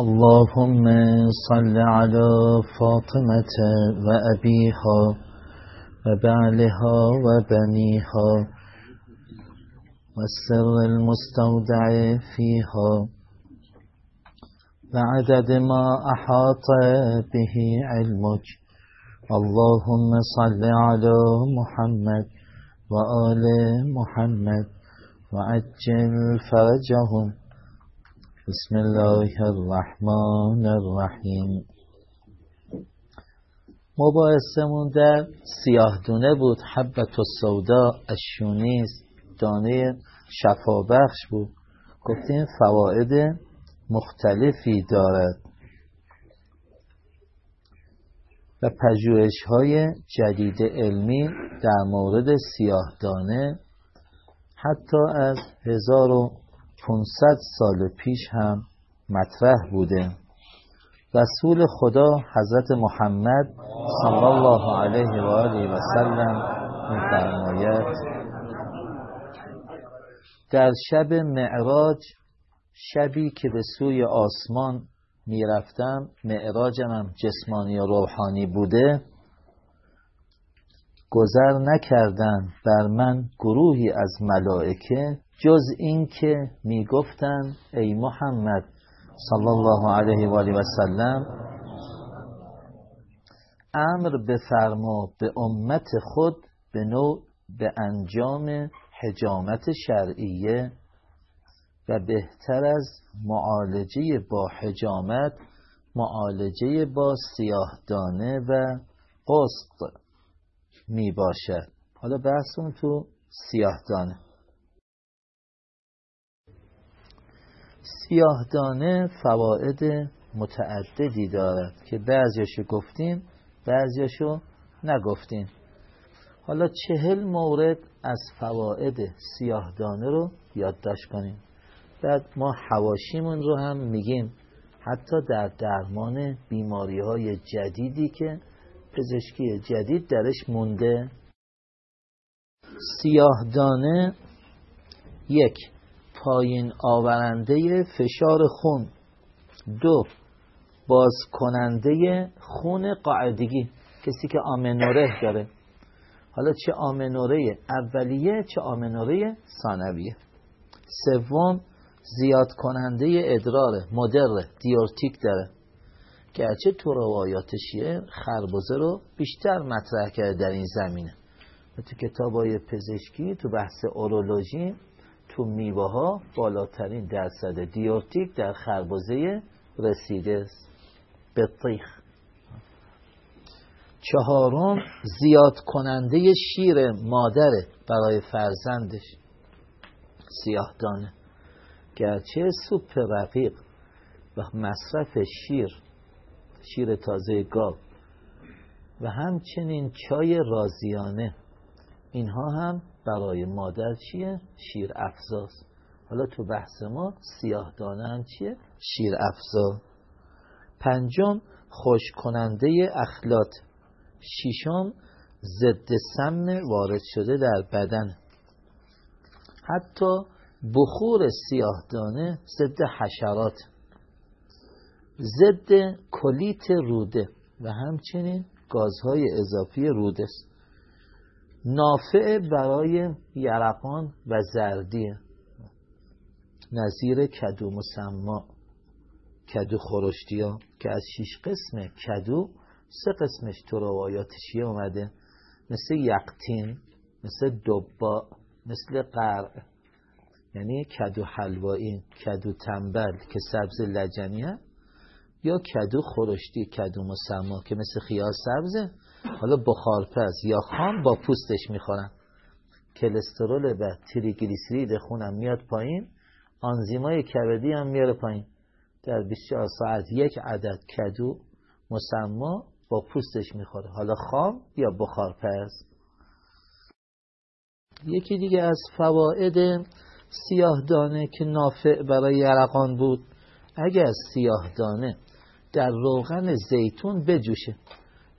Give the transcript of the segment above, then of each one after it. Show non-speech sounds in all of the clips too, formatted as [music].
اللهم صل على فاطمة وأبيها وبعلها وبنيها والسر المستودع فيها وعدد ما أحاط به علمك. اللهم صل على محمد وآل محمد وعجل فرجهم. بسم الله الرحمن الرحیم. مباحثمون در سیاه دونه بود حبت و سودا اشونیز دانه شفابخش بود. گفتیم فواید مختلفی دارد. و پژوهش های جدید علمی در مورد سیاه دانه حتی از 1500 سال پیش هم مطرح بوده. رسول خدا حضرت محمد صلی الله علیه و آله و سلم میفرماید در شب معراج شبی که به سوی آسمان می‌رفتم معراجم هم جسمانی و روحانی بوده گذر نکردن بر من گروهی از ملائکه جز این که می‌گفتند ای محمد صلی الله علیه و آله و سلم امر بفرما به امت خود به نوع به انجام حجامت شرعیه و بهتر از معالجه با حجامت معالجه با سیاهدانه و قسط می باشد حالا بحثون تو سیاهدانه. سیاهدانه فواید متعددی دارد که بعضیاشو گفتیم بعضیاشو نگفتیم حالا چهل مورد از فواید سیاهدانه رو یادداشت کنیم. بعد ما حواشیمون رو هم میگیم. حتی در درمان بیماری های جدیدی که پزشکی جدید درش مونده. سیاهدانه یک پایین آورنده فشار خون. دو باز کننده خون قاعدگی. کسی که آمنوره داره. حالا چه آمنوره اولیه چه آمنوره ثانویه. سوم زیاد کننده ادرار مدر دیورتیک داره. گرچه تو روایات شیعه خربزه رو بیشتر مطرح کرده در این زمینه. تو کتاب های پزشکی تو بحث اورولوژی تو میوه ها بالاترین درصد دیورتیک در خربزه رسیده است به طیخ چهارم زیاد کننده شیر مادره برای فرزندش. سیاه دانه گرچه سوپ رقیق و مصرف شیر شیر تازه گاو و همچنین چای رازیانه. اینها هم برای مادر چیه؟ شیر افزاست حالا تو بحث ما سیاه دانه هم چیه؟ شیر افزا. پنجم خوش کننده اخلاط ششم ضد سمن وارد شده در بدن. حتی بخور سیاه دانه ضد حشرات. ضد کلیت روده و همچنین گازهای اضافی روده است. نافع برای یرقان و زردی. نظیر کدو مسما. کدو خورشتی ها که از شیش قسم کدو سه قسمش تو روایات شیعه اومده. مثل یقتین مثل دبا مثل قرع. یعنی کدو حلوایی کدو تنبل که سبز لجنیه یا کدو خورشتی کدو مسما که مثل خیار سبزه. حالا بخارپز یا خام با پوستش می‌خورن. کلسترول و تریگلیسیرید خونم میاد پایین آنزیمای کبدی هم میاره پایین. در 24 ساعت یک عدد کدو مسما با پوستش می‌خوره. حالا خام یا بخارپز یکی دیگه از فواید سیاه دانه که نافع برای یرقان بود اگر سیاه دانه در روغن زیتون بجوشه.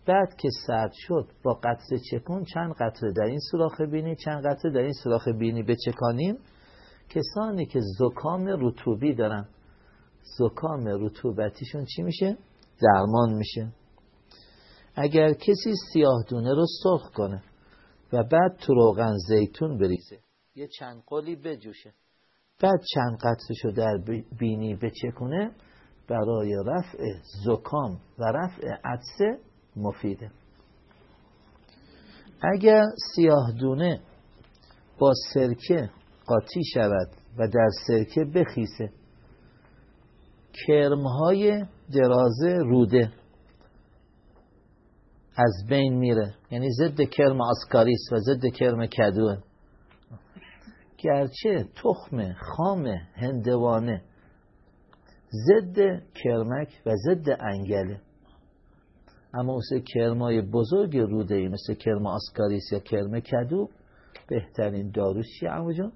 بعد که سرد شد با قطره چکون چند قطره در این سوراخ بینی چند قطره در این سوراخ بینی بچکانیم. کسانی که زکام رطوبی دارن زکام رطوبتیشون چی میشه؟ درمان میشه. اگر کسی سیاه دونه رو سرخ کنه و بعد تو روغن زیتون بریزه یه چند قلی بجوشه. بعد چند قطرشو در بینی بچکونه برای رفع زکام و رفع عدسه مفیده. اگر سیاه دونه با سرکه قاطی شود و در سرکه بخیسه کرمهای درازه روده از بین میره. یعنی ضد کرم آسکاریس و ضد کرم کدوه. گرچه تخم خام هندوانه ضد کرمک و ضد انگله. اما مثل کرمای بزرگ روده ای مثل کرم آسکاریس یا کرم کدو بهترین داروش چیه؟ جان؟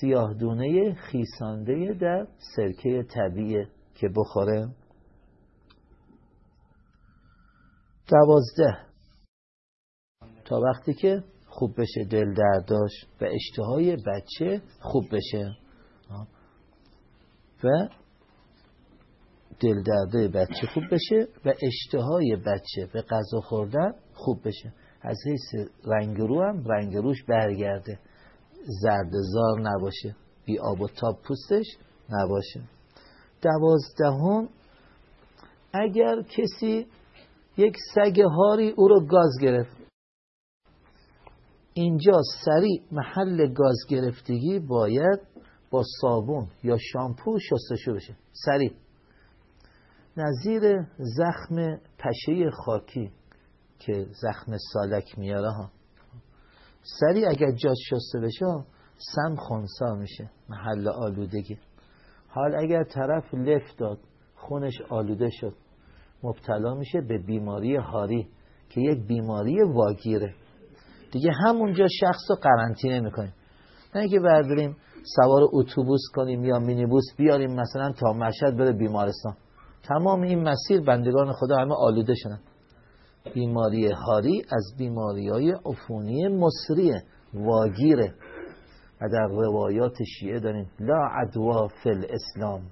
سیاه دونه خیسانده در سرکه طبیعه که بخوره. دوازده. تا وقتی که خوب بشه دل درداش و اشتهای بچه خوب بشه. و دل درده بچه خوب بشه و اشتهای بچه به غذا خوردن خوب بشه. از حیث رنگ رو هم رنگ روش برگرده. زردزار نباشه. بی آب و تاب پوستش نباشه. دوازدهم اگر کسی یک سگ هاری او رو گاز گرفت. اینجا سریع محل گاز گرفتگی باید با صابون یا شامپو شستشو بشه. سریع. نظیر زخم پشه خاکی که زخم سالک میاره ها. سریع اگر جاش شسته بشه سم خونسا میشه محل آلودگی. حال اگر طرف لفت داد خونش آلوده شد. مبتلا میشه به بیماری هاری که یک بیماری واگیره. دیگه همونجا شخص رو قرنطینه می‌کنیم. نه اینکه برداریم سوار اتوبوس کنیم یا مینیبوس بیاریم مثلا تا مشهد بره بیمارستان. تمام این مسیر بندگان خدا همه آلوده شدن. بیماری هاری از بیماری های عفونی مصری واگیره و در روایات شیعه داریم لا عدوا فی الاسلام.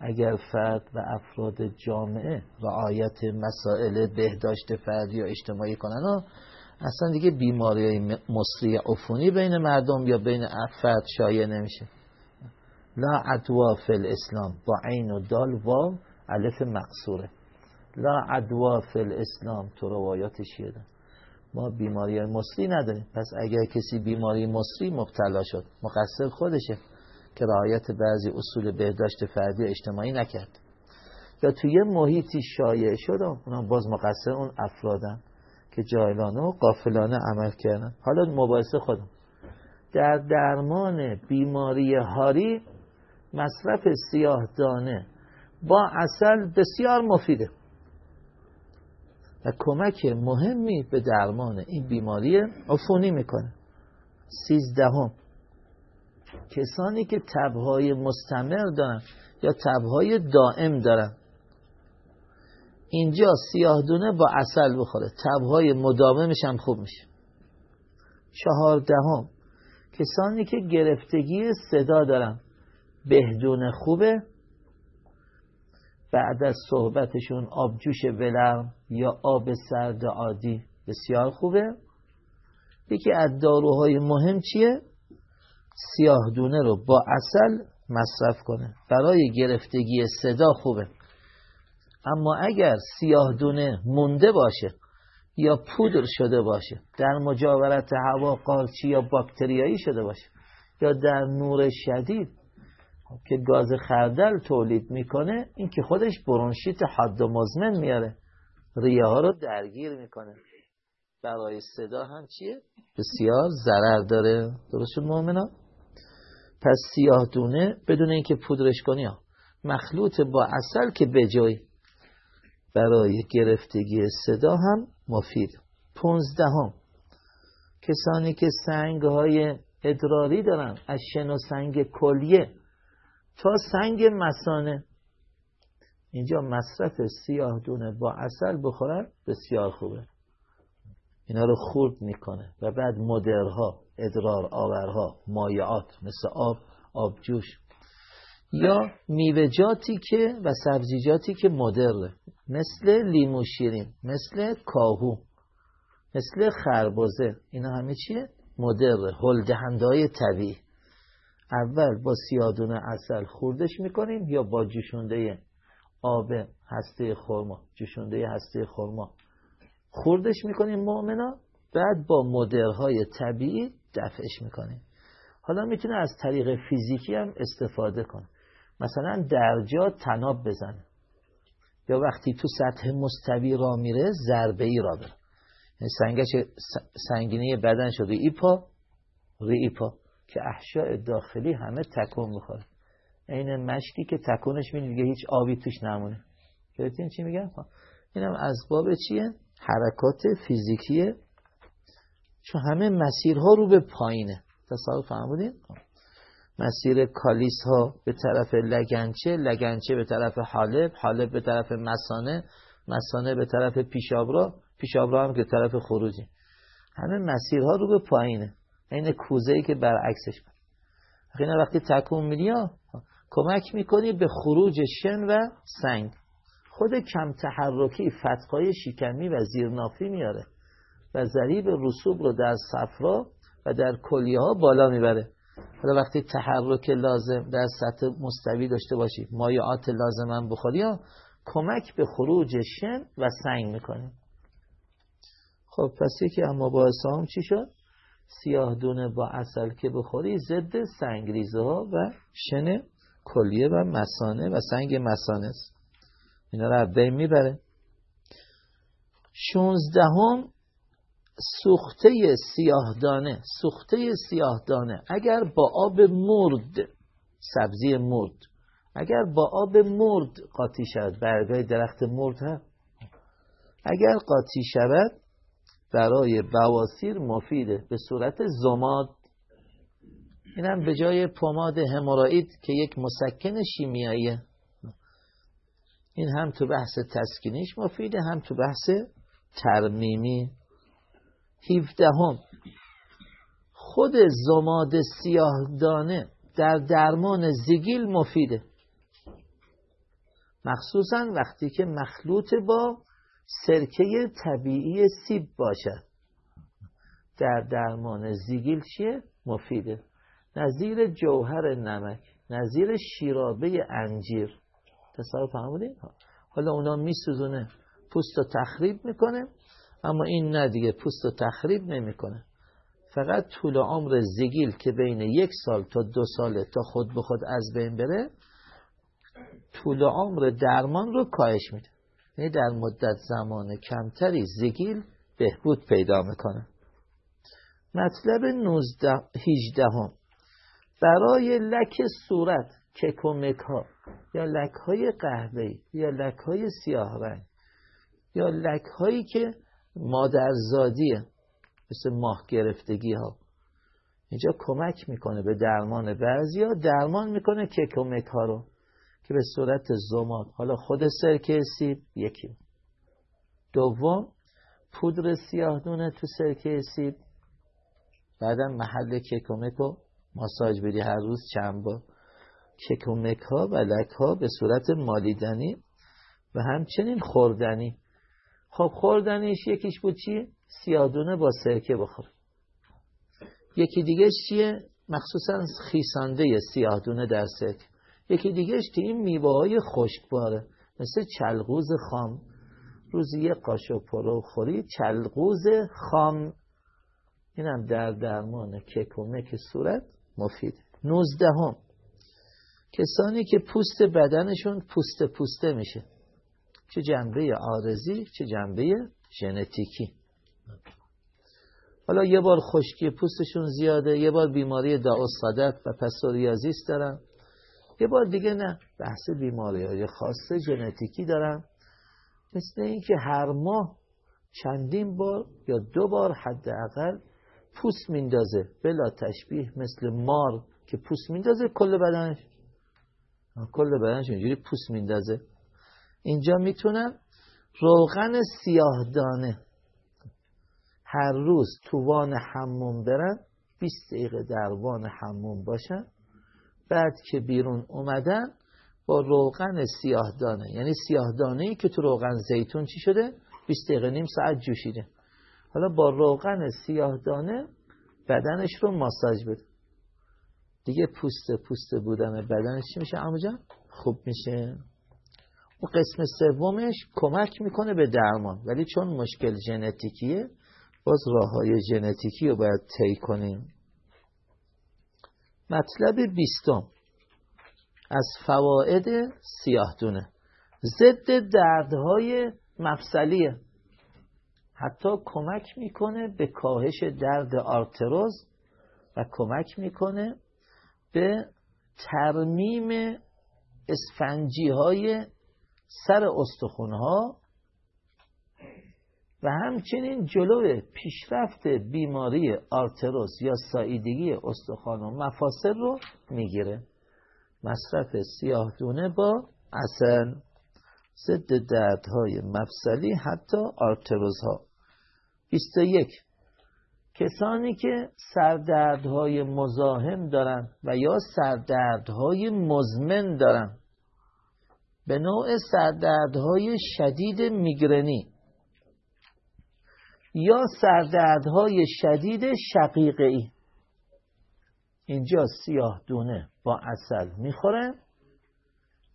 اگر فرد و افراد جامعه رعایت مسائل بهداشت فردی و اجتماعی کنن اصلا دیگه بیماری های مصری عفونی بین مردم یا بین فرد شایع نمیشه. لا عدوا فی الاسلام. با عین و دال واو الف مقصوره. لا عدوا فی الاسلام تو روایات شیعه ما بیماری مصری نداریم. پس اگر کسی بیماری مصری مبتلا شد مقصر خودشه که رعایت بعضی اصول بهداشت فردی اجتماعی نکرد. یا توی محیطی شایع شد اونا باز مقصر اون افرادن که جایلانه و قافلانه عمل کردن. حالا مباحثه خودم. در درمان بیماری هاری مصرف سیاه دانه با اصل بسیار مفیده. و کمک مهمی به درمان این بیماری عفونی می‌کنه. سیزدهم. کسانی که تبهای مستمر دارن یا تبهای دائم دارن. اینجا سیاه دونه با اصل بخوره. تبهای مداومش هم خوب میشه. چهاردهم. کسانی که گرفتگی صدا دارن. بهدون خوبه. بعد از صحبتشون آبجوش ولرم یا آب سرد عادی. بسیار خوبه. یکی از داروهای مهم چیه؟ سیاه دونه رو با اصل مصرف کنه. برای گرفتگی صدا خوبه. اما اگر سیاه دونه مونده باشه یا پودر شده باشه در مجاورت هوا قارچی یا باکتریایی شده باشه یا در نور شدید که گاز خردل تولید می‌کنه این که خودش برونشیت حد و مزمن میاره. ریه ها رو درگیر می‌کنه. برای صدا هم چیه؟ بسیار ضرر داره. درست مؤمنا پس سیاه دونه بدون اینکه پودرش کنی ها. مخلوط با اصل که بجای برای گرفتگی صدا هم مفید. پونزدهم. کسانی که سنگ های ادراری دارن از شن و سنگ کلیه تا سنگ مسانه. اینجا مصرف سیاه دونه با اصل بخورن بسیار خوبه. اینا رو خورد می‌کنه و بعد مدرها ادرار آورها مایعات مثل آب آبجوش یا میوه‌جاتی که و سبزیجاتی که مدره. مثل لیمو شیرین مثل کاهو مثل خربزه اینا همه چیه؟ مدره هل های طبیعی. اول با سیادون اصل خوردش می‌کنیم یا با جوشونده آب هسته خورما جوشونده هسته خورما خوردش می‌کنیم مؤمنا بعد با مدرهای طبیعی دفعش می‌کنیم. حالا می‌تونه از طریق فیزیکی هم استفاده کنه. مثلا درجا تناب بزنه. یا وقتی تو سطح مستوی را میره ضربه ای را بره یعنی سنگش سنگینی بدن شده. ای پا ری ای پا. که احشاء داخلی همه تکون می‌خوره. این مشکی که تکونش می‌دید دیگه هیچ آبی توش نمونه. گرفتین چی میگم اینم از باب چیه؟ حرکات فیزیکیه. چون همه مسیرها رو به پایینه. تصور فهمودین مسیر کالیس ها به طرف لگنچه لگنچه به طرف حالب حالب به طرف مسانه مسانه به طرف پیشابرا پیشابرا هم که طرف خروجی. همه مسیرها رو به پایینه. این کوزه ای که برعکسش کنه وقتی تکون میدی کمک می‌کنی به خروج شن و سنگ. خود کم تحرکی فتقای شکمی و زیرنافی میاره و ضریب رسوب رو در صفرا و در کلیه ها بالا می‌بره. حالا وقتی تحرک لازم در سطح مستوی داشته باشی مایعات لازم هم بخوری ها کمک به خروج شن و سنگ می‌کنه خب پس یکی اما با هم چی شد؟ سیاه دونه با اصل که بخوری ضد سنگریزه ها و شن کلیه و مسانه و سنگ مسانه است. اینا رو بین می‌بره. شونزدهم سوخته سیاهدانه سوخته سیاهدانه اگر با آب مرد سبزی مرد. اگر با آب مرد قاطی شود. برگای درخت مرد هم اگر قاطی شود برای بواسیر مفیده به صورت زماد. اینم به جای پماد هموراید که یک مسکن شیمیاییه. این هم تو بحث تسکینیش مفیده هم تو بحث ترمیمی. هیفدهم خود زماد سیاهدانه در درمان زگیل مفیده. مخصوصا وقتی که مخلوط با سرکه طبیعی سیب باشد در درمان زیگیل چیه؟ مفیده. نظیر جوهر نمک نظیر شیرابه انجیر. تصور فهمودین؟ حالا اونا میسوزونه پوست رو تخریب می‌کنه اما این نه دیگه پوست رو تخریب نمی‌کنه. فقط طول عمر زگیل که بین یک سال تا دو ساله تا خود به خود از بین بره طول عمر درمان رو کاهش میده. یعنی در مدت زمان کمتری زگیل بهبود پیدا می‌کنه. مطلب 19 18 هم. برای لک صورت ککومک ها یا لک های قهوه‌ای یا لک های سیاه رنگ یا لک هایی که مادرزادیه مثل ماه گرفتگی ها. اینجا کمک می‌کنه به درمان بعضی ها درمان می‌کنه ککومک ها رو. که به صورت زماد. حالا خود سرکه سیب یکی دوم پودر سیاه دونه تو سرکه سیب بعدا محل ککومک رو ماساژ بدی هر روز چند بار. ککومک ها و لک ها به صورت مالیدنی و همچنین خوردنی. خب خوردنیش یکیش بود چیه؟ سیادونه با سرکه بخور یکی دیگه چیه؟ مخصوصا خیسانده سیادونه در سرکه. یکی دیگهش که این میوه های خشکباره مثل چلغوز خام. روزی یه قاشق پرو خوری چلغوز خام. اینم در درمان کک و مک صورت مفید. نوزدهم. کسانی که پوست بدنشون پوست پوسته میشه. چه جنبه آرزی چه جنبه ژنتیکی. حالا یه بار خشکی پوستشون زیاده یه بار بیماری داو و پسوریازیس دارن. یه بار دیگه نه. بحث بیماری های خاص ژنتیکی دارن مثل اینکه هر ماه چندین بار یا دو بار حداقل پوست میندازه. بلا تشبیه مثل مار که پوست میندازه کل بدنش. کل بدنش اینجوری پوست میندازه. اینجا می‌تونن روغن سیاه دانه هر روز تو وان حموم برن 20 دقیقه در وان حموم باشن بعد که بیرون اومدن با روغن سیاهدانه. یعنی سیاهدانه ای که تو روغن زیتون چی شده؟ 20 دقیقه نیم ساعت جوشیده. حالا با روغن سیاهدانه بدنش رو ماساژ بده. دیگه پوست پوست بودن بدنش چی میشه؟ جان؟ خوب میشه. اون قسم سومش کمک می‌کنه به درمان. ولی چون مشکل ژنتیکیه باز راه های ژنتیکی رو باید طی کنیم. مطلب بیستم. از فواید سیاهدونه ضد دردهای مفصلیه. حتی کمک می‌کنه به کاهش درد آرتروز و کمک می‌کنه به ترمیم اسفنجی های سر استخونها و همچنین جلو پیشرفت بیماری آرتروز یا ساییدگی استخوان و مفاصل رو می‌گیره. مصرف سیاه دونه با اصل ضد دردهای مفصلی حتی آرتروزها. 21 کسانی که سردردهای مزاحم دارند و یا سردردهای مزمن دارند به نوع سردردهای شدید میگرنی. یا سردردهای شدید شقیقه ای اینجا سیاه دونه با اصل می‌خورن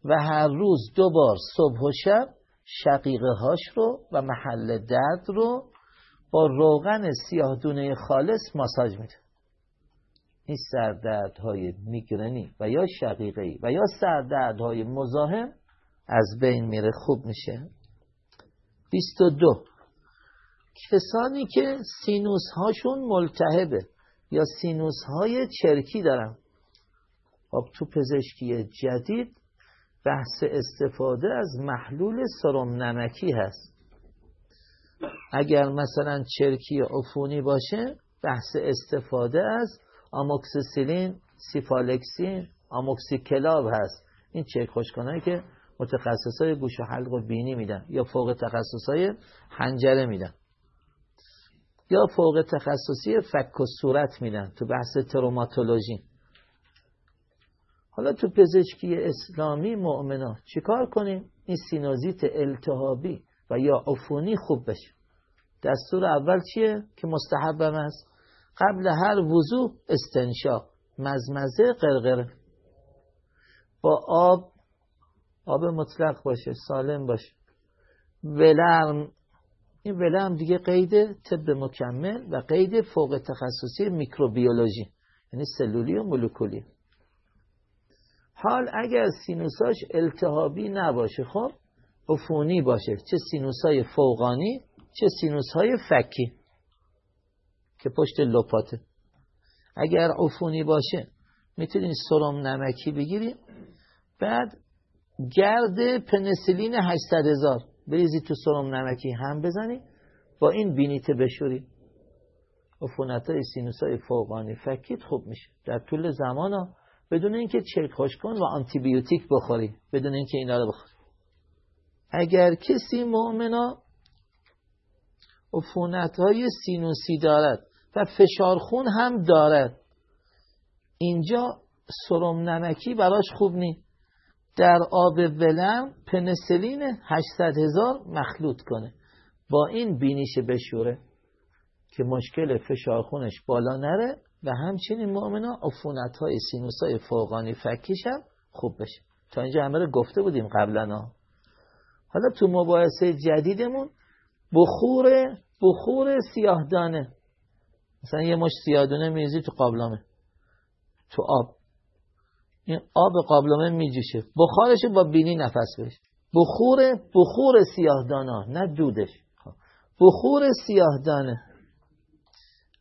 و هر روز دو بار صبح و شب شقیقه هاش رو و محل درد رو با روغن سیاه دونه خالص ماساژ میده. این سردردهای میگرنی و یا شقیقه ای و یا سردردهای مزاحم از بین میره خوب میشه. 22 کسانی که سینوس هاشون ملتهبه یا سینوس های چرکی دارن. خب تو پزشکی جدید بحث استفاده از محلول سرم نمکی هست. اگر مثلا چرکی عفونی باشه بحث استفاده از آموکسیسیلین سیفالکسین آموکسیکلاب هست. این چرک خوشکنهایی که متخصص های گوش و حلق و بینی میدن یا فوق تخصص های حنجره میدن. یا فوق تخصصی فک و صورت میدن تو بحث تروماتولوژی. حالا تو پزشکی اسلامی مؤمنا چیکار کنیم؟ این سینوزیت التهابی و یا عفونی خوب بشه. دستور اول چیه که مستحبم است؟ قبل هر وضوع استنشاق مزمزه قرقره. با آب آب مطلق باشه سالم باشه. ولرم این ولرم دیگه قید طب مکمل و قید فوق تخصصی میکروبیولوژی یعنی سلولی و مولکولی. حال اگر سینوساش التهابی نباشه خب عفونی باشه. چه سینوسای فوقانی چه سینوسهای فکی که پشت لپاته. اگر عفونی باشه می‌تونید سرم نمکی بگیریم. بعد گرد پنسیلین 800 هزار. بریزی تو سرم نمکی هم بزنی با این بینیته بشوری. عفونت های سینوس های فوقانی فکیت خوب میشه. در طول زمان ها بدون اینکه چرک خشک کن و آنتیبیوتیک بخوری بدون اینکه اینا رو بخوری. اگر کسی مزمنا عفونت های سینوسی دارد و فشار خون هم دارد اینجا سرم نمکی براش خوب نیست در آب ولرم پنسلین 800 هزار مخلوط کنه. با این بینیش بشوره که مشکل فشار خونش بالا نره و همچنین مؤمنا عفونت های سینوس های فوقانی فکیش هم خوب بشه. تا اینجا همه رو گفته بودیم قبلا حالا تو مباحثه جدیدمون بخور بخور سیاهدانه. مثلا یه مش سیاهدانه میریزی تو قابلمه. تو آب. این آب قابلمه میجوشه. بخارش با بینی نفس بشه بخور بخور سیاهدانه نه دودش. خب. بخور سیاهدانه.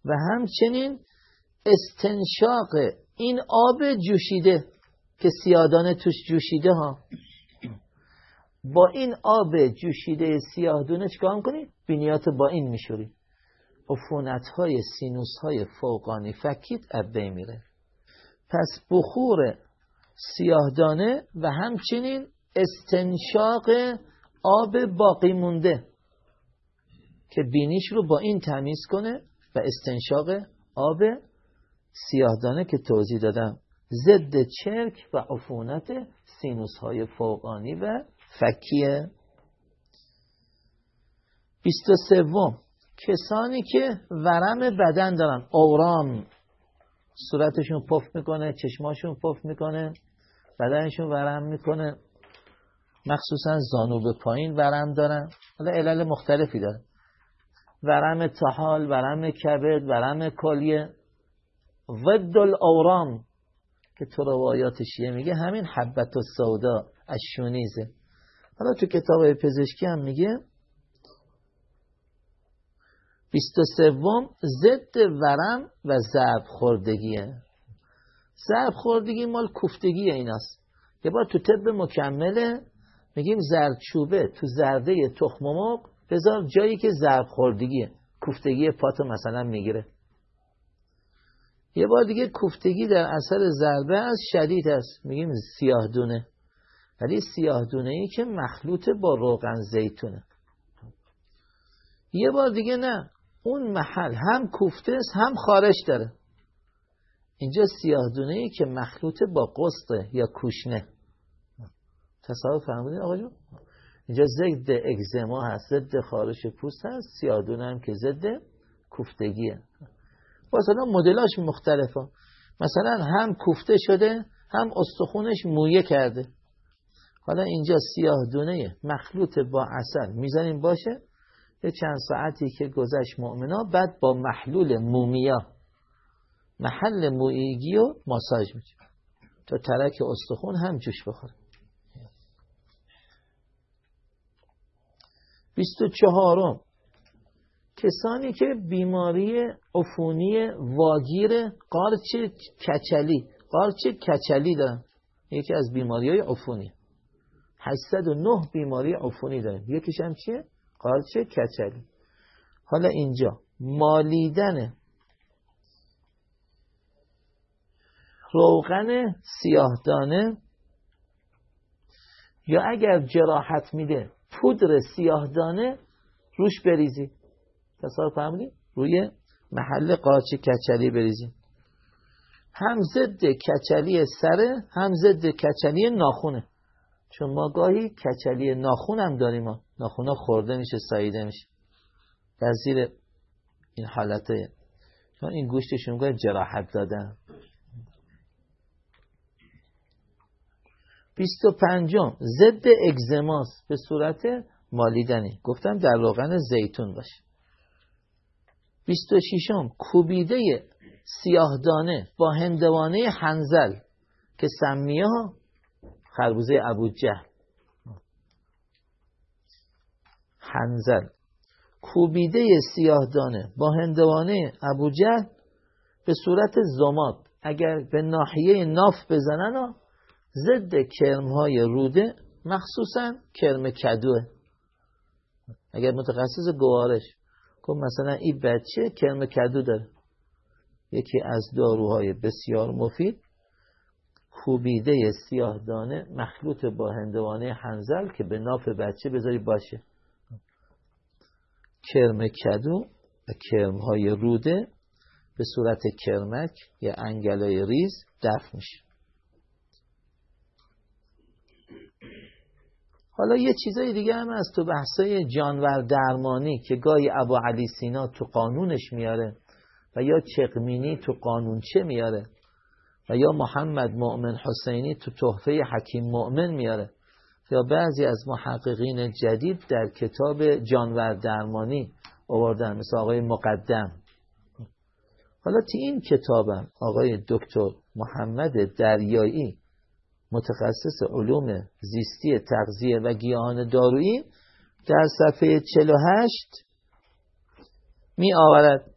و همچنین استنشاق این آب جوشیده که سیاهدانه توش جوشیده ها. با این آب جوشیده سیاهدانه چکار می‌کنی؟ بینیات با این میشوری. عفونت های سینوس های فوقانی فکیت ابه میره. پس بخور سیاهدانه و همچنین استنشاق آب باقی مونده که بینیش رو با این تمیز کنه و استنشاق آب سیاهدانه که توضیح دادم. ضد چرک و عفونت سینوس های فوقانی و فکیه. بیست و سوم کسانی که ورم بدن دارن. اورام صورتشون پف می‌کنه چشماشون پف می‌کنه. بدنشون ورم می‌کنه. مخصوصا زانو به پایین ورم دارن. حالا علل مختلفی داره. ورم تحال ورم کبد ورم کلیه. ضد الاورام که تو روایات شیعه میگه همین حبت و سودا از شونیزه حالا تو کتاب پزشکی هم میگه بیست و سوم ضد ورم و ضرب خوردگیه. ضرب خوردگی مال کوفتگی ایناست یه بار تو طب مکمله میگیم زردچوبه تو زرده تخم مرغ بذار جایی که ضرب خوردگیه. کوفتگی پاتو مثلا می‌گیره. یه بار دیگه کوفتگی در اثر ضربه از شدید است. میگیم سیاه دونه. ولی سیاه دونه ای که مخلوط با روغن زیتونه. یه بار دیگه نه. اون محل هم کوفته است هم خارش داره. اینجا سیاه دونه ای که مخلوط با قسطه یا کوشنه. تصاحب فرمودین آقا جون؟ اینجا ضد اگزما هست ضد خارش پوست هست سیاه دونه هم که ضد کوفتگیه مثلا مدلاش مختلفه. مثلا هم کوفته شده هم استخونش مویه کرده. حالا اینجا سیاه دونه مخلوط با اصل می‌زنیم باشه؟ یه چند ساعتی که گذشت مؤمنا بعد با محلول مومیا محل مویگی و ماساژ میشه تا ترک استخون هم جوش بخوره. بیست و چهارم. کسانی که بیماری عفونی واگیر قارچ کچلی قارچ کچلی دارن. یکی از بیماری های عفونی 809 بیماری عفونی دارن. یکیش هم چیه؟ قارچ کچلی. حالا اینجا. مالیدن روغن سیاهدانه. یا اگر جراحت میده پودر سیاهدانه روش بریزی. تصور فهمیدی؟ روی محل قارچ کچلی بریزی. هم ضد کچلی سره هم ضد کچلی ناخونه. چون ما گاهی کچلی ناخون هم داریم ما. ناخونا خورده میشه ساییده میشه. در زیر این حالته چون این گوشتشون گاهی جراحت دادن. بیست و پنجم ضد اگزماس به صورت مالیدنی. گفتم در روغن زیتون باشه. بیست و شیشم کوبیده سیاهدانه با هندوانه حنزل که سمیه ها خربوزه ابو جهل حنزل. کوبیده سیاهدانه با هندوانه ابو جهل به صورت زماد. اگر به ناحیه ناف بزنن ضد کرمهای روده مخصوصا کرم کدوه. اگر متخصص گوارش کن مثلا این بچه کرم کدو داره. یکی از داروهای بسیار مفید کوبیده سیاه دانه مخلوط با هندوانه حنزل که به ناف بچه بذاری باشه. کرم کدو و کرم های روده به صورت کرمک یا انگلای ریز دفع میشه. حالا یه چیزای دیگه هم از تو بحثای جانور درمانی که گاهی ابو علی سینا تو قانونش میاره و یا چقمینی تو قانونچه میاره و یا محمد مؤمن حسینی تو تحفه حکیم مؤمن میاره. یا بعضی از محققین جدید در کتاب جانور درمانی آوردن مثل آقای مقدم. حالا تی این کتابم آقای دکتر محمد دریایی متخصص علوم زیستی تغذیه و گیاهان دارویی در صفحه 48 می آورد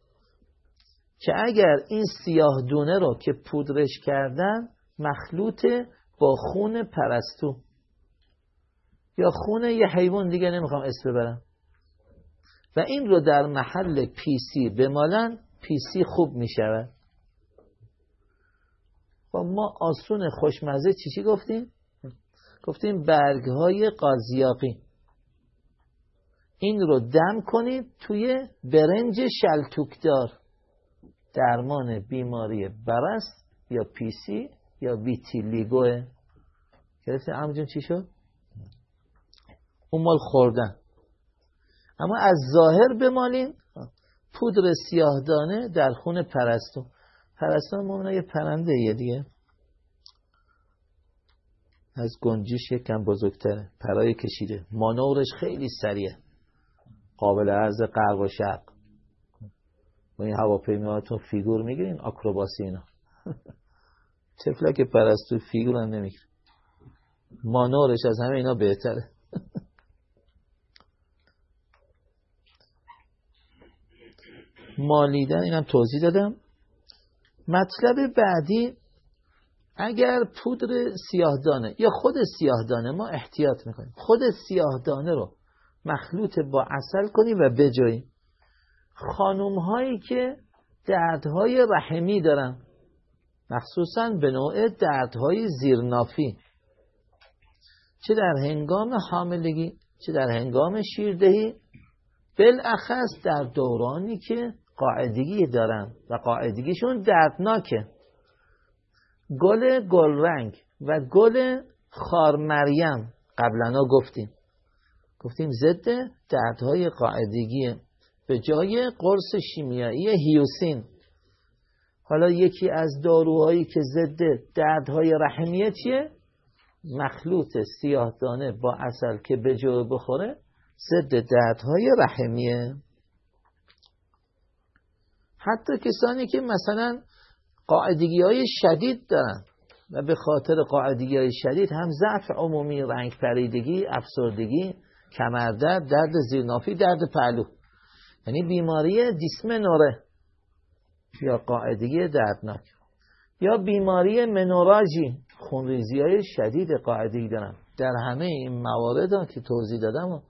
که اگر این سیاه دونه رو که پودرش کردن مخلوط با خون پرستو یا خون یه حیوان دیگه نمی‌خوام اسم ببرم. و این رو در محل پیسی بمالن پیسی خوب می‌شود. و ما آسون خوشمزه چی چی گفتیم؟ گفتیم برگ های قازیاقی این رو دم کنید توی برنج شلتوکدار. درمان بیماری برست یا پیسی یا ویتیلیگوه. گرفتی؟ همونجون چی شد؟ اون خوردن. اما از ظاهر بمالین پودر سیاهدانه در خون پرستو. پرستو ممنون یه پرنده یه دیگه. از گنجیش یک کم بزرگتره. پرای کشیده. مانورش خیلی سریعه. قابل عرض قرب و شرق. با این هواپیماتون فیگور می‌گیرین آکروباسی اینا. [laughs] که پرستو فیگور هم نمی‌گیره مانورش از همه اینا بهتره. [laughs] مالیدن اینم توضیح دادم. مطلب بعدی اگر پودر سیاهدانه یا خود سیاهدانه ما احتیاط می‌کنیم. خود سیاهدانه رو مخلوط با اصل کنیم و بجاییم خانوم هایی که دردهای رحمی دارن مخصوصا به نوع دردهای زیرنافی. چه در هنگام حاملگی چه در هنگام شیردهی بالاخص در دورانی که قاعدگی دارن و قاعدگیشون دردناکه. گل گلرنگ و گل خار مریم قبلا گفتیم. گفتیم ضد دردهای قاعدگی به جای قرص شیمیایی هیوسین. حالا یکی از داروهایی که ضد دردهای رحمیه چیه؟ مخلوط سیاه دانه با اصل که به جای بخوره ضد دردهای رحمیه. حتی کسانی که مثلا قاعدگی های شدید دارن و به خاطر قاعدگی های شدید هم ضعف عمومی رنگ پریدگی افسردگی کمردرد درد زیرنافی درد پهلو. یعنی بیماری دیسمنوره یا قاعدگی دردناک. یا بیماری منوراژی. خونریزی های شدید قاعدگی دارن. در همه این موارد که توضیح دادم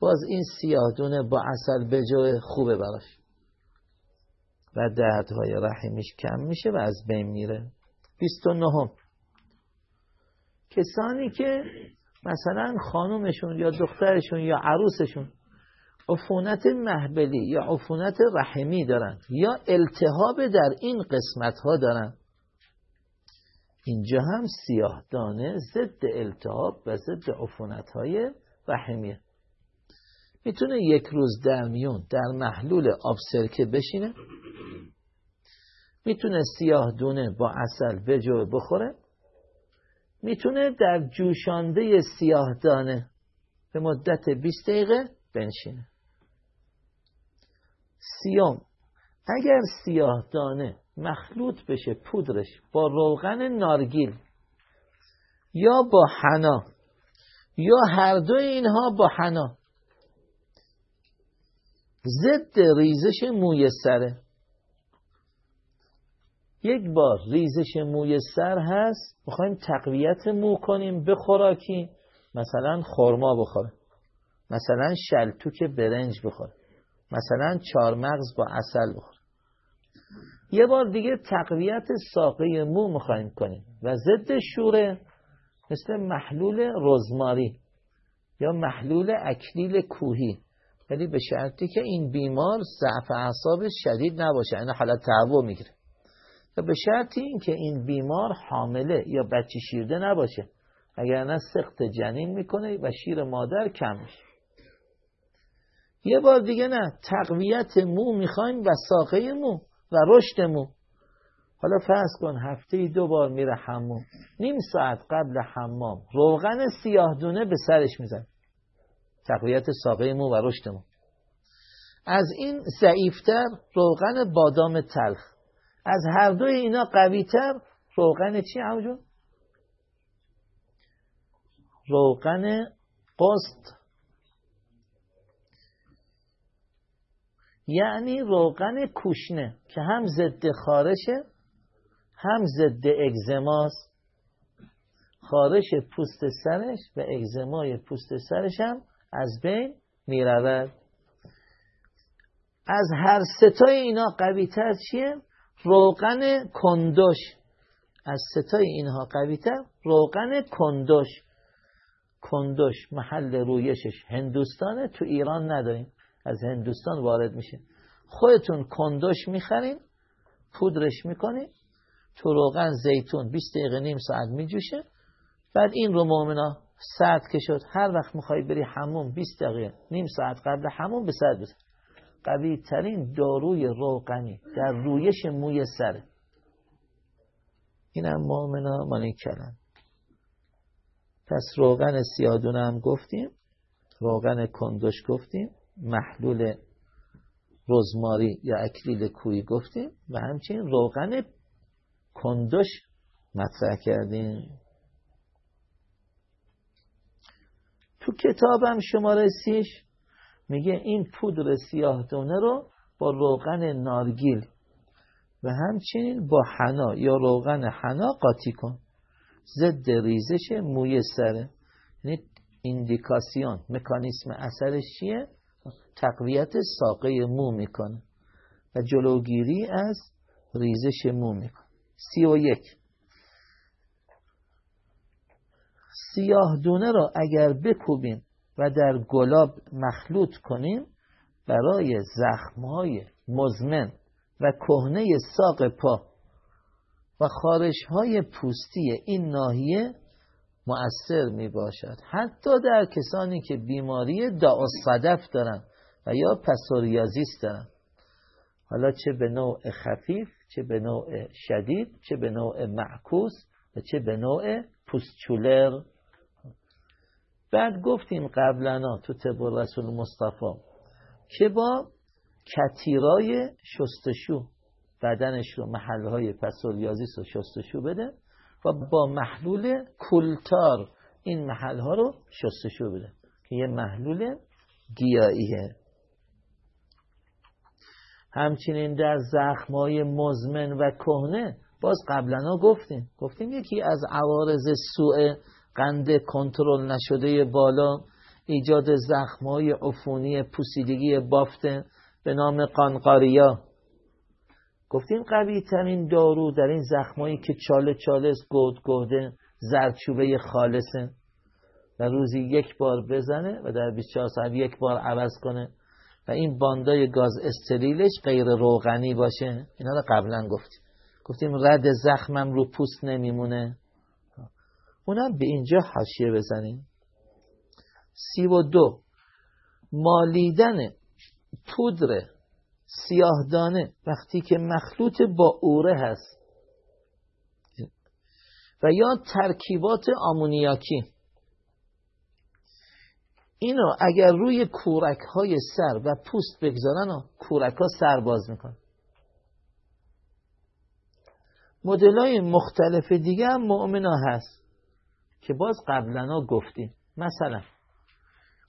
باز این سیاهدونه با اصل به خوبه براش. و دردهای رحمیش کم میشه و از بین میره. 29 کسانی که مثلا خانومشون یا دخترشون یا عروسشون عفونت محبلی یا عفونت رحمی دارن یا التهاب در این قسمت ها دارن اینجا هم سیاه دانه ضد التهاب و ضد عفونت های رحمیه. می‌تونه یک روز در میون در محلول آب سرکه بشینه. می‌تونه سیاه دونه با اصل به جو بخوره. می‌تونه در جوشانده سیاه دانه به مدت 20 دقیقه بنشینه. سیام اگر سیاه دانه مخلوط بشه پودرش با روغن نارگیل یا با حنا یا هر دو اینها با حنا ضد ریزش موی سره یک بار ریزش موی سر هست می‌خوایم تقویت مو کنیم بخوراکیم. مثلا خورما بخوره مثلا شلتوک برنج بخوره مثلا چارمغز با اصل بخوره یه بار دیگه تقویت ساقه مو می‌خوایم کنیم و ضد شوره مثل محلول رزماری یا محلول اکلیل کوهی. ولی به شرطی که این بیمار ضعف اعصابش شدید نباشه. این یعنی حالت تعو می‌گیره. و به شرطی این که این بیمار حامله یا بچه شیرده نباشه. اگر نه سخت جنین می‌کنه و شیر مادر کم میشه. یه بار دیگه نه تقویت مو می‌خوایم و ساقه مو و رشد مو. حالا فرض کن هفته دو بار میره حموم نیم ساعت قبل حمام. روغن سیاه دونه به سرش میزن تقویت ساقه مو و رشد مو. از این ضعیفتر روغن بادام تلخ. از هر دوی اینا قویتر روغن چی همونجون؟ روغن قسط. یعنی روغن کوشنه که هم ضد خارشه هم ضد اگزماس خارش پوست سرش و اگزمای پوست سرش هم از بین می‌رود. از هر ستای اینا قوی تر چیه؟ روغن کندوش از ستای اینها قوی تر روغن کندوش کندوش محل رویشش. هندوستانه؟ تو ایران نداریم. از هندوستان وارد میشه خودتون کندوش می‌خرین پودرش می‌کنین تو روغن زیتون. 20 دقیقه نیم ساعت میجوشه. بعد این رو مؤمنا سرد که شد هر وقت می‌خوای بری حموم 20 دقیقه نیم ساعت قبل حموم به سرد بزن. قوی ترین داروی روغنی در رویش موی سره اینم مؤمنا مانی کلم پس روغن سیادونه هم گفتیم روغن کندش گفتیم محلول رزماری یا اکلیل کوی گفتیم و همچنین روغن کندش مطرح کردیم. تو کتابم شماره سیش میگه این پودر سیاه دونه رو با روغن نارگیل و همچنین با حنا یا روغن حنا قاطی کن. ضد ریزش موی سره. یعنی ایندیکاسیون. مکانیسم اثرش چیه؟ تقویت ساقه مو می‌کنه و جلوگیری از ریزش مو می‌کنه. سی و یک. سیاه دونه را اگر بکوبیم و در گلاب مخلوط کنیم برای زخمهای مزمن و کهنه ساق پا و خارش های پوستی این ناحیه مؤثر می باشد حتی در کسانی که بیماری داع صدف دارن و یا پسوریازیس دارن حالا چه به نوع خفیف چه به نوع شدید چه به نوع معکوس و چه به نوع پوستچولر. بعد گفتیم قبلنا تو طب رسول مصطفی که با کتیرای شستشو بدنش رو محلهای پسوریازیس رو شستشو بده و با محلول کلتار این محلها رو شستشو بده که یه محلول گیاییه همچنین در زخمای مزمن و کهنه باز قبلا گفتیم. گفتیم یکی از عوارض سوء قند کنترل نشده بالا ایجاد زخمای عفونی پوسیدگی بافته به نام قانقاریا. گفتیم قوی ترین دارو در این زخمایی که چاله چاله گود گوده زرچوبه خالصه و روزی یک بار بزنه و در 24 ساعت یک بار عوض کنه و این باندای گاز استریلش غیر روغنی باشه. اینا رو قبلا گفتیم. گفتیم رد زخمم رو پوست نمیمونه. اونم به اینجا حاشیه بزنیم. سی و دو. مالیدن پودر سیاهدانه وقتی که مخلوط با اوره هست. و یا ترکیبات آمونیاکی. اینو اگر روی کورک های سر و پوست بگذارن کورک ها سر باز میکن مدل های مختلف دیگه هم مؤمنا هست که باز قبلا گفتیم. مثلا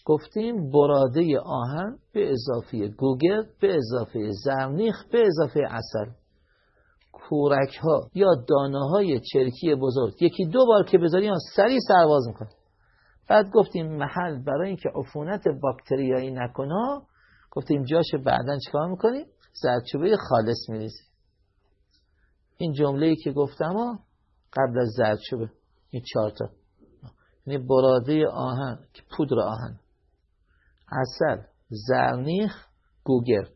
گفتیم براده آهن به اضافه گوگل به اضافه زرنیخ به اضافه اصل کورک ها یا دانه های چرکی بزرگ. یکی دو بار که بذاری سریع سرواز می‌کنه بعد گفتیم محل برای اینکه عفونت باکتریایی نکنه گفتیم جاش بعدا چیکار می‌کنیم زردچوبه خالص میریزی. این جمله ای که گفتم قبل از زردچوبه این چهارتا یعنی براده آهن که پودر آهن. اصل زرنیخ گوگر.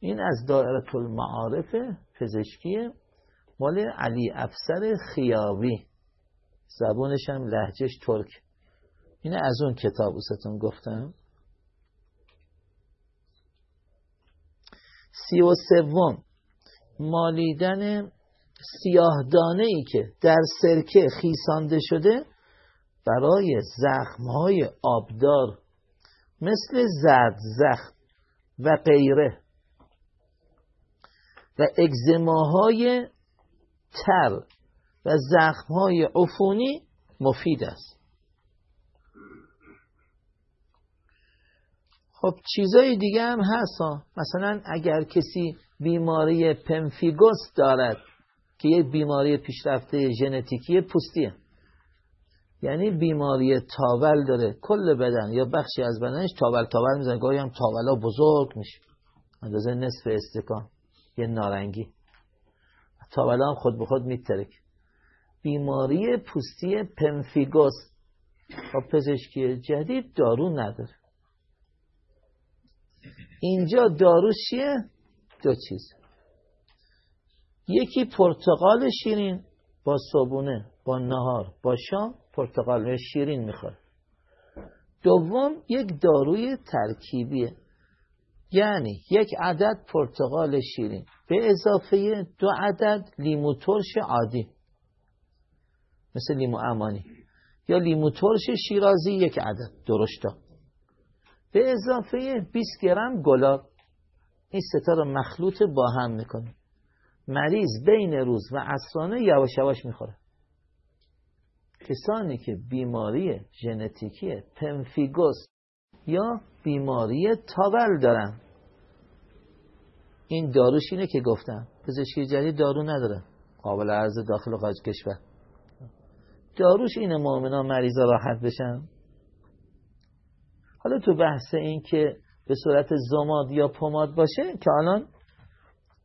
این از دائره المعارف پزشکی مال علی افسر خیاوی. زبونش هم لحجش ترک. این از اون کتاب اوستون گفتم. سی و سوم. مالیدن سیاهدانه ای که در سرکه خیسانده شده برای زخمهای آبدار مثل زرد زخم و غیره و اگزماهای تر و زخمهای عفونی مفید است. خب چیزای دیگه هم هست ها. مثلا اگر کسی بیماری پمفیگوس دارد که یک بیماری پیشرفته ژنتیکی پوستیه. یعنی بیماری تاول داره. کل بدن یا بخشی از بدنش تاول تاول می‌زنه. گاهی هم تاولا بزرگ میشه. اندازه نصف استکان. یه نارنگی. تاولا هم خود به خود میترک بیماری پوستی پمفیگوس با پزشکی جدید دارو نداره. اینجا دارو چیه؟ دو چیز. یکی پرتقال شیرین با صبونه با نهار با شام پرتقال شیرین می‌خوره. دوم یک داروی ترکیبیه. یعنی یک عدد پرتقال شیرین. به اضافه دو عدد لیمو ترش عادی. مثل لیمو امانی. یا لیمو ترش شیرازی یک عدد. درشتا. به اضافه 20 گرم گلاب. این ستا رو مخلوط با هم می‌کنه. مریض بین روز و عصرانه یواش یواش می‌خوره. کسانی که بیماری ژنتیکی پنفیگوس یا بیماری تاول دارن. این داروش اینه که گفتم پزشکی جدید دارو نداره. قابل عرض داخل خارج کشور. داروش اینه مؤمنا مریضا راحت بشن. حالا تو بحث این که به صورت زماد یا پماد باشه که الان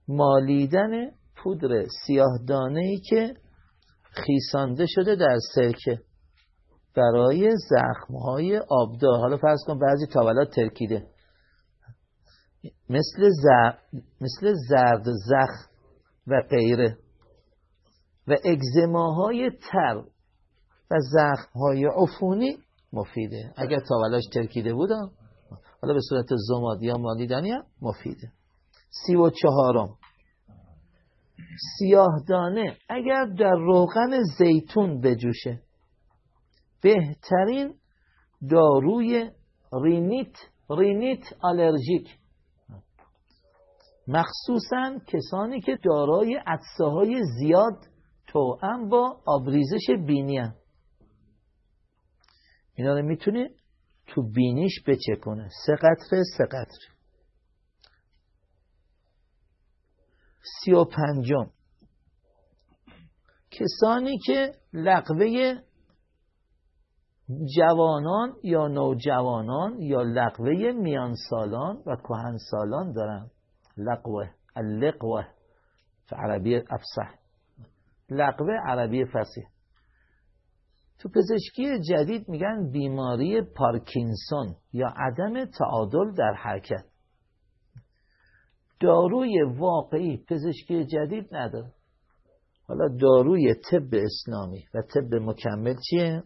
مالیدن پودر سیاه دانه ای که خیسانده شده در سرکه برای زخمهای آبدار. حالا فرض کن بعضی تاولات ترکیده. مثل, مثل زرد زخم و غیره. و اگزماهای تر و زخمهای عفونی مفیده. اگر تاولاش ترکیده بودم حالا به صورت زماد یا مالیدنی هم مفیده. سی و چهارم. سیاهدانه اگر در روغن زیتون بجوشه بهترین داروی رینیت رینیت آلرژیک. مخصوصا کسانی که دارای عدسه های زیاد توأم با آبریزش بینی هم. اینا رو می‌تونه تو بینیش بچکونه. سه قطره سه قطره. سی و پنجم. کسانی که لقوه جوانان یا نوجوانان یا لقوه میان سالان و کهن سالان دارن. لقوه اللقوه عربی افصح. لقوه عربی فصیح. تو پزشکی جدید میگن بیماری پارکینسون یا عدم تعادل در حرکت. داروی واقعی پزشکی جدید نداره. حالا داروی طب اسلامی و طب مکمل چیه؟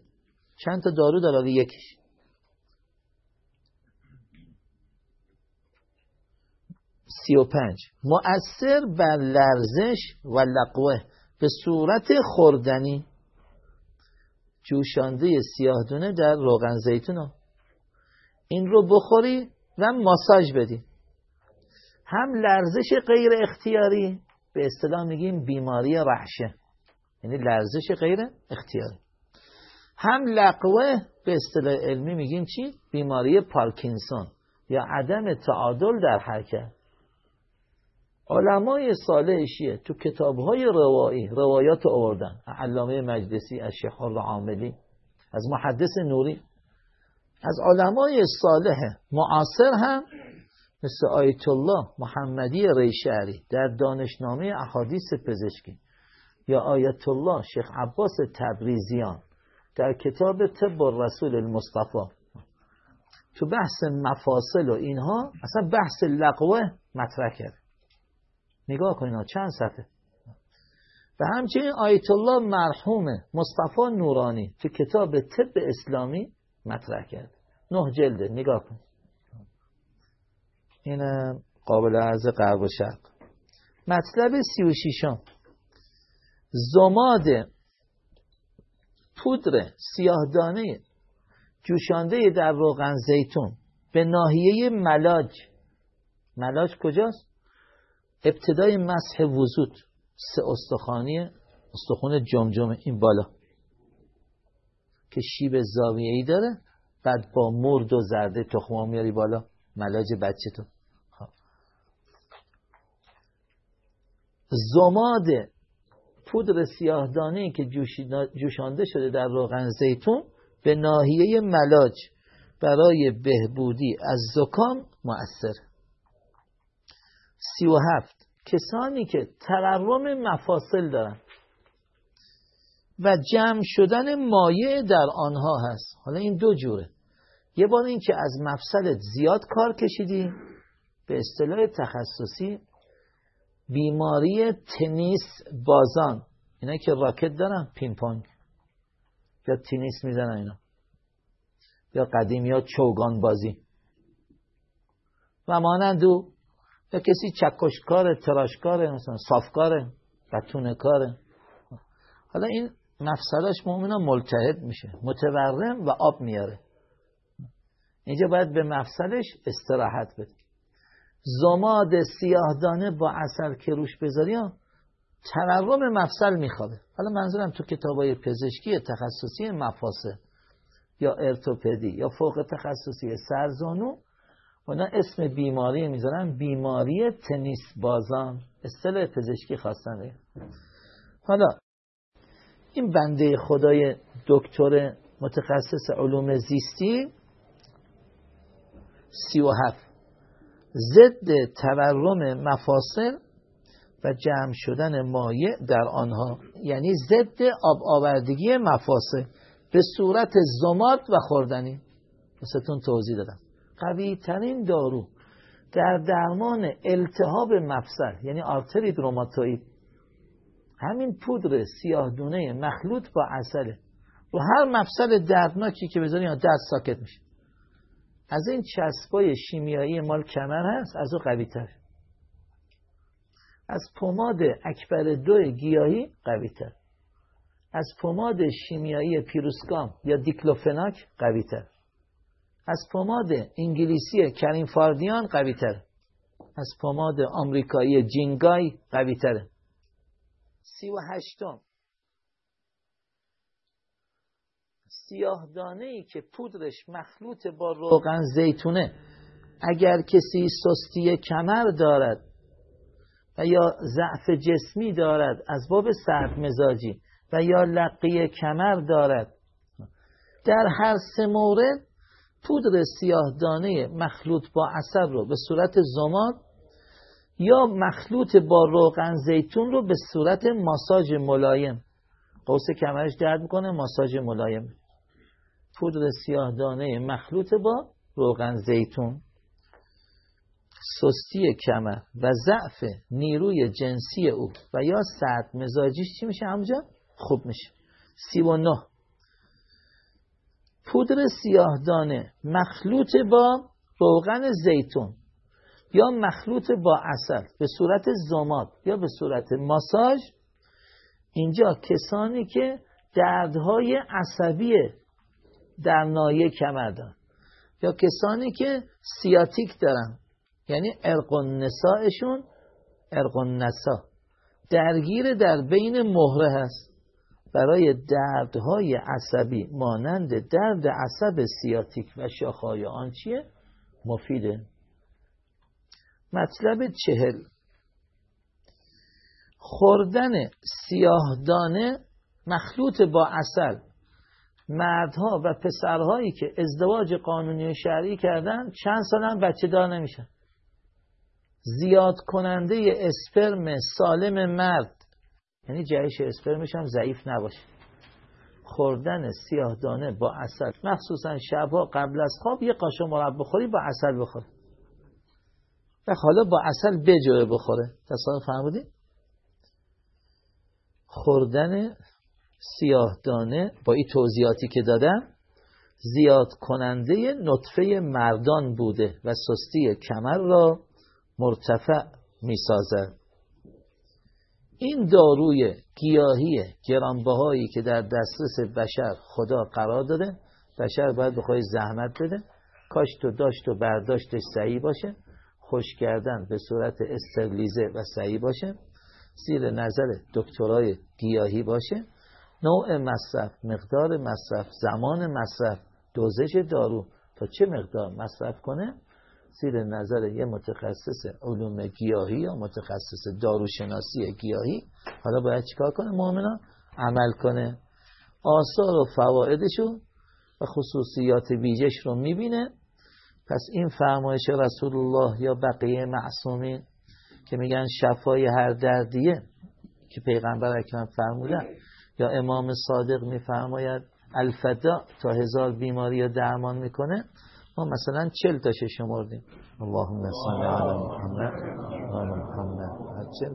چند تا دارو داره یکیش. سی و پنج. مؤثر بر لرزش و لقوه. به صورت خوردنی. جوشانده سیاهدونه در روغن زیتون این رو بخوری و ماساژ بدی. هم لرزش غیر اختیاری به اصطلاح میگیم بیماری رحشه یعنی لرزش غیر اختیاری. هم لقوه به اصطلاح علمی میگیم چی؟ بیماری پارکینسون یا عدم تعادل در حرکت. علمای صالح شیعه تو کتابهای روایی روایات آوردن. علامه مجلسی از شیخ عاملی از محدث نوری. از علمای صالح معاصر هم مثل آیت الله محمدی ریشعری در دانشنامه احادیث پزشکی یا آیت الله شیخ عباس تبریزیان در کتاب طب رسول المصطفى تو بحث مفاصل و اینها اصلا بحث لقوه مطرح کرد. نگاه کنید چند صفحه؟ و همچنین آیت الله مرحوم مصطفی نورانی تو کتاب طب اسلامی مطرح کرد. نه جلده نگاه کن. این قابل عرض غرب و شرق. مطلب سی و شیشم زماد پودر سیاهدانه جوشانده در روغن زیتون به ناحیه ملاج. ملاج کجاست؟ ابتدای مسح وزود سه استخوانی استخون جمجمه این بالا که شیب زاویه ای داره بعد با مرد و زرده تخم میاری بالا ملاج بچه تو خب. زماد پودر سیاهدانی که جوشانده شده در روغن زیتون به ناحیه ملاج برای بهبودی از زکام مؤثر سی و هفت. کسانی که تررم مفاصل دارن و جمع شدن مایع در آنها هست. حالا این دو جوره. یه بار این که از مفصلت زیاد کار کشیدی به اصطلاح تخصصی بیماری تنیس بازان. اینا که راکت دارن پین پونگ. یا تنیس می‌زنن اینا. یا قدیم یا چوگان بازی. و مانند او یا کسی چکشکاره تراشکاره مثلا صافکاره بتونه کاره حالا این مفصلش مؤمنا ملتهب میشه متورم و آب میاره. اینجا باید به مفصلش استراحت بده زماد سیاهدانه با اثر که روش بذاری تورم مفصل میخوابه. حالا منظورم تو کتابای پزشکی تخصصی مفاصل یا ارتوپدی یا فوق تخصصی سرزانو اونا اسم بیماری می‌ذارن بیماری تنیس بازان. اصطلاح پزشکی خواستن حالا این بنده خدای دکتر متخصص علوم زیستی سی و هفت. ضد تورم مفاصل و جمع شدن مایع در آنها. یعنی ضد آب آوردگی مفاصل. به صورت زماد و خوردنی. مثلتون توضیح دادم. قوی ترین دارو در درمان التهاب مفصل یعنی آرترید روماتوید همین پودر سیاه دونه مخلوط با عسله رو هر مفصل دردناکی که بذاری درد ساکت میشه. از این چسبای شیمیایی مال کمر هست از او قوی تر از پماد اکبر دو گیاهی قوی تر از پماد شیمیایی پیروسکام یا دیکلوفناک قوی تر از پماد انگلیسی کریم فاردیان قوی تر از پماد آمریکایی جینگای قوی تره سی و هشتم. سیاه دانه ای که پودرش مخلوط با روغن زیتونه. اگر کسی سستی کمر دارد و یا ضعف جسمی دارد از باب سرد مزاجی و یا لقی کمر دارد در هر سه مورد پودر سیاه دانه مخلوط با اثر رو به صورت زماد یا مخلوط با روغن زیتون رو به صورت ماساژ ملایم. قوس کمرش درد می‌کنه ماساژ ملایم. پودر سیاه دانه مخلوط با روغن زیتون. سستی کمر و ضعف نیروی جنسی او و یا سرد مزاجیش چی میشه همونجا؟ خوب میشه. سی و نه پودر سیاه دانه مخلوط با روغن زیتون یا مخلوط با اصل به صورت زماد یا به صورت ماساژ. اینجا کسانی که دردهای عصبی در نایه کمر دارن. یا کسانی که سیاتیک دارن. یعنی ارقون نسایشون ارقون نسا درگیر در بین مهره هست. برای دردهای عصبی مانند درد عصب سیاتیک و شاخهای آن چیه؟ مفیده مطلب چهل. خوردن سیاهدانه مخلوط با اصل مردها و پسرهایی که ازدواج قانونی و شرعی کردن چند سال هم بچه دار نمیشن. زیاد کننده اسپرم سالم مرد. یعنی جهش اسپرمش هم ضعیف نباشه. خوردن سیاه دانه با اصل مخصوصا شبها قبل از خواب یه قاشق مرب بخوری با اصل بخور و حالا با اصل بجوه بخوره. تصادف فرمودی؟ خوردن سیاه دانه با این توضیحاتی که دادم زیاد کننده نطفه مردان بوده و سستی کمر را مرتفع می سازد. این داروی گیاهی گرانبهایی که در دسترس بشر خدا قرار داده بشر باید به زحمت بده. کاشت و داشت و برداشتش سعی باشه. خوش کردن به صورت استرلیزه و سعی باشه. زیر نظر دکترای گیاهی باشه. نوع مصرف مقدار مصرف زمان مصرف دوزش دارو. تا چه مقدار مصرف کنه؟ زیر نظر یه متخصص علوم گیاهی یا متخصص داروشناسی گیاهی حالا باید چیکار کنه؟ مؤمنا عمل کنه. آثار و فوایدشو و خصوصیات ویژش رو می‌بینه. پس این فرمایش رسول الله یا بقیه معصومین که میگن شفای هر دردیه که پیغمبر اکرم فرمودن یا امام صادق میفرماید الفدا تا هزار بیماری یا درمان می‌کنه. ما مثلا چل تاشه شمردیم اللهم صل علی محمد و محمد. چل